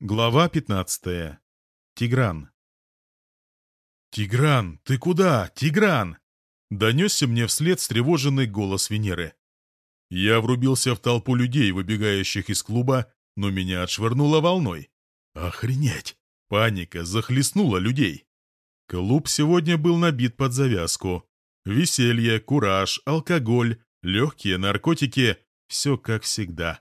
Глава 15. Тигран. «Тигран, ты куда? Тигран!» Донесся мне вслед встревоженный голос Венеры. Я врубился в толпу людей, выбегающих из клуба, но меня отшвырнуло волной. Охренеть! Паника захлестнула людей. Клуб сегодня был набит под завязку. Веселье, кураж, алкоголь, легкие наркотики — все как всегда.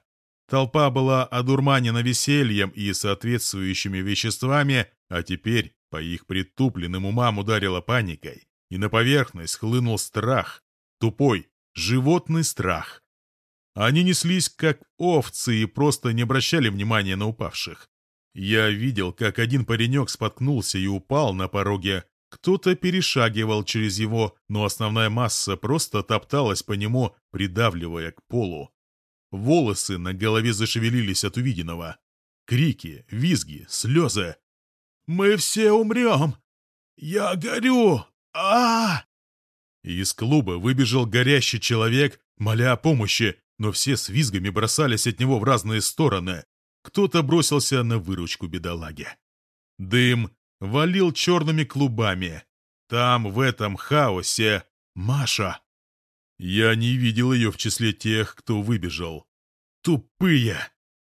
Толпа была одурманена весельем и соответствующими веществами, а теперь по их притупленным умам ударила паникой, и на поверхность хлынул страх, тупой, животный страх. Они неслись как овцы и просто не обращали внимания на упавших. Я видел, как один паренек споткнулся и упал на пороге, кто-то перешагивал через его, но основная масса просто топталась по нему, придавливая к полу. Волосы на голове зашевелились от увиденного. Крики, визги, слезы. «Мы все умрем! Я горю! а, Из клуба выбежал горящий человек, моля о помощи, но все с визгами бросались от него в разные стороны. Кто-то бросился на выручку бедолаги. Дым валил черными клубами. Там, в этом хаосе, Маша. Я не видел ее в числе тех, кто выбежал. Тупые!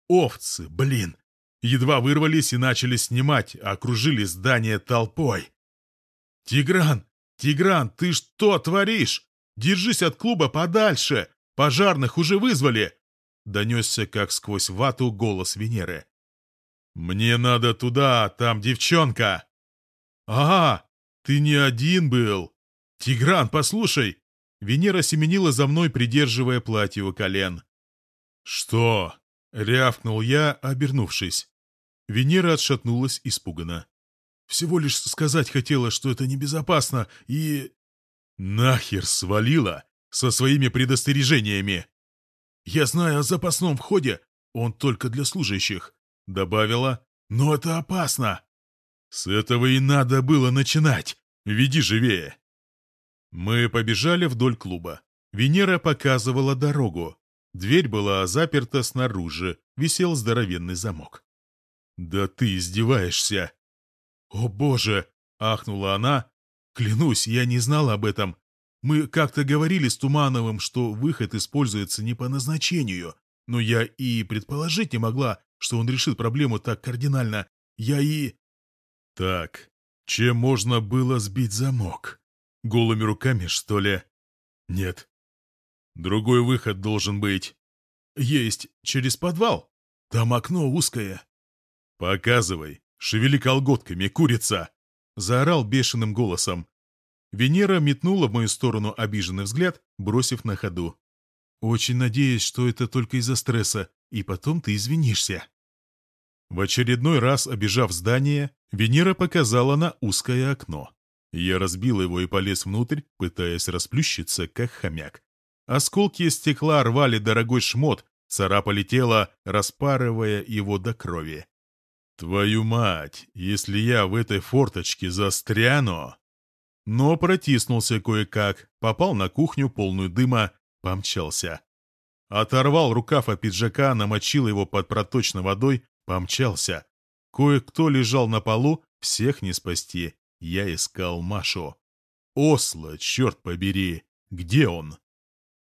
Овцы, блин! Едва вырвались и начали снимать, окружили здание толпой. «Тигран! Тигран, ты что творишь? Держись от клуба подальше! Пожарных уже вызвали!» Донесся, как сквозь вату, голос Венеры. «Мне надо туда, там девчонка!» «Ага, ты не один был! Тигран, послушай, Венера семенила за мной, придерживая платье у колен. «Что?» — рявкнул я, обернувшись. Венера отшатнулась испуганно. «Всего лишь сказать хотела, что это небезопасно, и...» «Нахер свалила со своими предостережениями!» «Я знаю о запасном входе, он только для служащих», — добавила. «Но это опасно!» «С этого и надо было начинать! Веди живее!» Мы побежали вдоль клуба. Венера показывала дорогу. Дверь была заперта снаружи, висел здоровенный замок. «Да ты издеваешься!» «О боже!» — ахнула она. «Клянусь, я не знала об этом. Мы как-то говорили с Тумановым, что выход используется не по назначению, но я и предположить не могла, что он решит проблему так кардинально. Я и...» «Так, чем можно было сбить замок?» Голыми руками, что ли? Нет. Другой выход должен быть. Есть через подвал. Там окно узкое. Показывай. Шевели колготками, курица. Заорал бешеным голосом. Венера метнула в мою сторону обиженный взгляд, бросив на ходу. «Очень надеюсь, что это только из-за стресса, и потом ты извинишься». В очередной раз, обижав здание, Венера показала на узкое окно. Я разбил его и полез внутрь, пытаясь расплющиться, как хомяк. Осколки стекла рвали дорогой шмот, царапали тело, распарывая его до крови. «Твою мать, если я в этой форточке застряну!» Но протиснулся кое-как, попал на кухню, полную дыма, помчался. Оторвал рукав от пиджака, намочил его под проточной водой, помчался. Кое-кто лежал на полу, всех не спасти. Я искал Машу. Осло, черт побери, где он?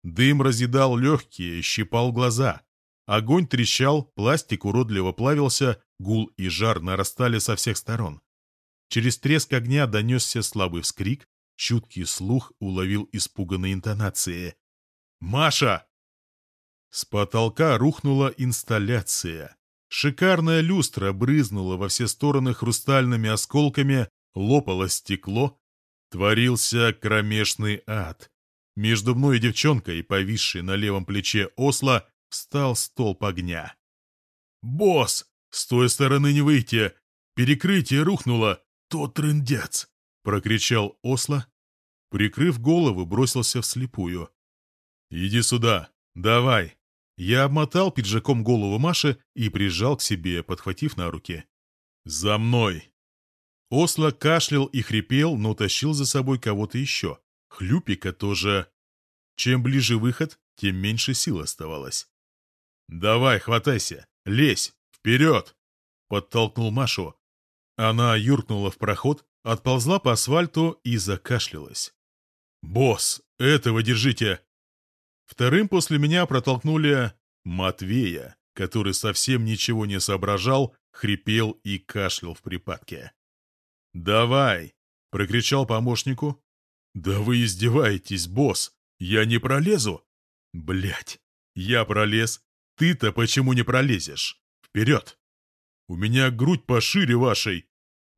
Дым разъедал легкие, щипал глаза. Огонь трещал, пластик уродливо плавился, гул и жар нарастали со всех сторон. Через треск огня донесся слабый вскрик, чуткий слух уловил испуганные интонации. «Маша!» С потолка рухнула инсталляция. Шикарная люстра брызнула во все стороны хрустальными осколками, лопало стекло, творился кромешный ад. Между мной и девчонкой, повисшей на левом плече осла, встал столб огня. «Босс! С той стороны не выйти! Перекрытие рухнуло! Тот трындец!» — прокричал осло. Прикрыв голову, бросился вслепую. «Иди сюда! Давай!» Я обмотал пиджаком голову Маши и прижал к себе, подхватив на руки. «За мной!» Осло кашлял и хрипел, но тащил за собой кого-то еще. Хлюпика тоже. Чем ближе выход, тем меньше сил оставалось. «Давай, хватайся! Лезь! Вперед!» подтолкнул Машу. Она юркнула в проход, отползла по асфальту и закашлялась. «Босс, этого держите!» Вторым после меня протолкнули Матвея, который совсем ничего не соображал, хрипел и кашлял в припадке. «Давай!» — прокричал помощнику. «Да вы издеваетесь, босс! Я не пролезу!» Блять, я пролез. Ты-то почему не пролезешь? Вперед! У меня грудь пошире вашей.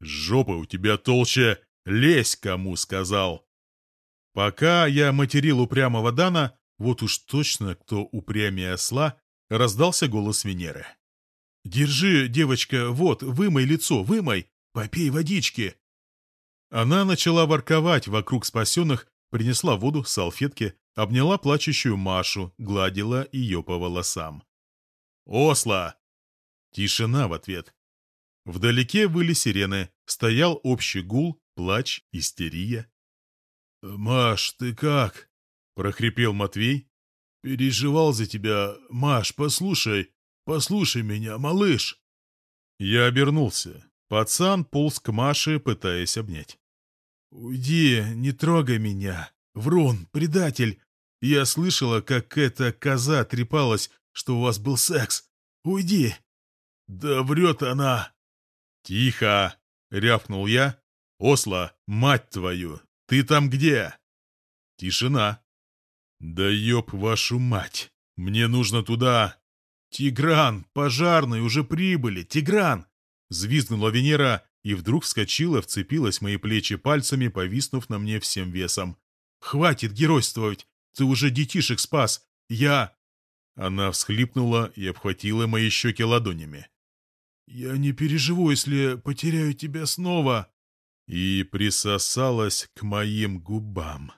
Жопа у тебя толще. Лезь, кому сказал!» Пока я материл упрямого Дана, вот уж точно кто упрямее осла, раздался голос Венеры. «Держи, девочка, вот, вымой лицо, вымой, попей водички». Она начала ворковать вокруг спасенных, принесла воду, салфетки, обняла плачущую Машу, гладила ее по волосам. «Осла!» Тишина в ответ. Вдалеке выли сирены, стоял общий гул, плач, истерия. «Маш, ты как?» — прохрипел Матвей. «Переживал за тебя. Маш, послушай, послушай меня, малыш!» Я обернулся. Пацан полз к Маше, пытаясь обнять. «Уйди, не трогай меня. Врун, предатель. Я слышала, как эта коза трепалась, что у вас был секс. Уйди!» «Да врет она!» «Тихо!» — рявкнул я. «Осло, мать твою, ты там где?» Тишина. «Да ёб вашу мать! Мне нужно туда!» «Тигран! Пожарные уже прибыли! Тигран!» Звизгнула Венера и вдруг вскочила, вцепилась в мои плечи пальцами, повиснув на мне всем весом. «Хватит геройствовать! Ты уже детишек спас! Я...» Она всхлипнула и обхватила мои щеки ладонями. «Я не переживу, если потеряю тебя снова!» И присосалась к моим губам.